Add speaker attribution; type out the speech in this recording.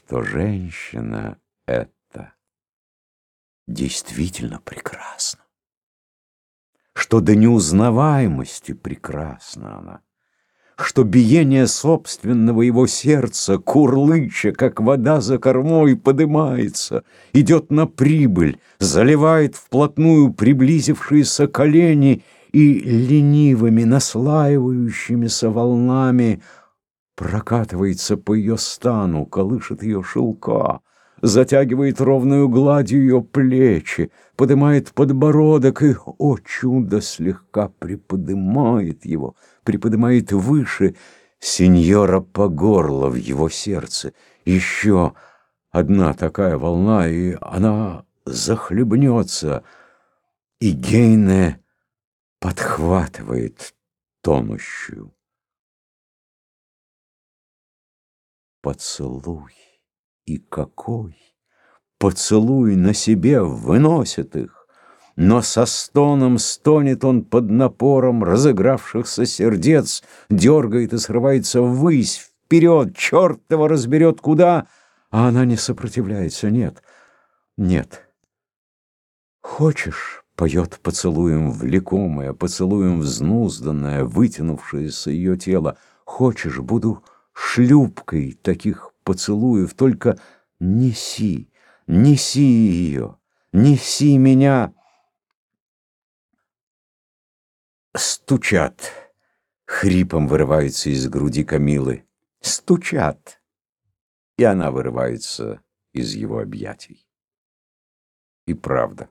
Speaker 1: что женщина эта действительно прекрасна, что до неузнаваемости прекрасна она, что биение собственного его сердца, курлыча, как вода за кормой, подымается, идет на прибыль, заливает вплотную приблизившиеся колени и ленивыми, наслаивающимися волнами прокатывается по ее стану, колышет ее шелка, затягивает ровную гладью ее плечи, поднимает подбородок и, о чудо, слегка приподнимает его, приподнимает выше, сеньора по горло в его сердце. Еще одна такая волна, и она захлебнется, и Гейне подхватывает тонущую. Поцелуй, и какой! Поцелуй на себе выносит их, но со стоном стонет он под напором разыгравшихся сердец, дергает и срывается ввысь, вперед, черт его разберет куда, а она не сопротивляется, нет, нет. Хочешь, поет поцелуем влекомое, поцелуем взнузданное, вытянувшееся ее тело, хочешь, буду шлюпкой таких поцелуев, только неси, неси ее, неси меня. Стучат, хрипом вырываются из груди Камилы. Стучат, и она вырывается из его объятий. И правда.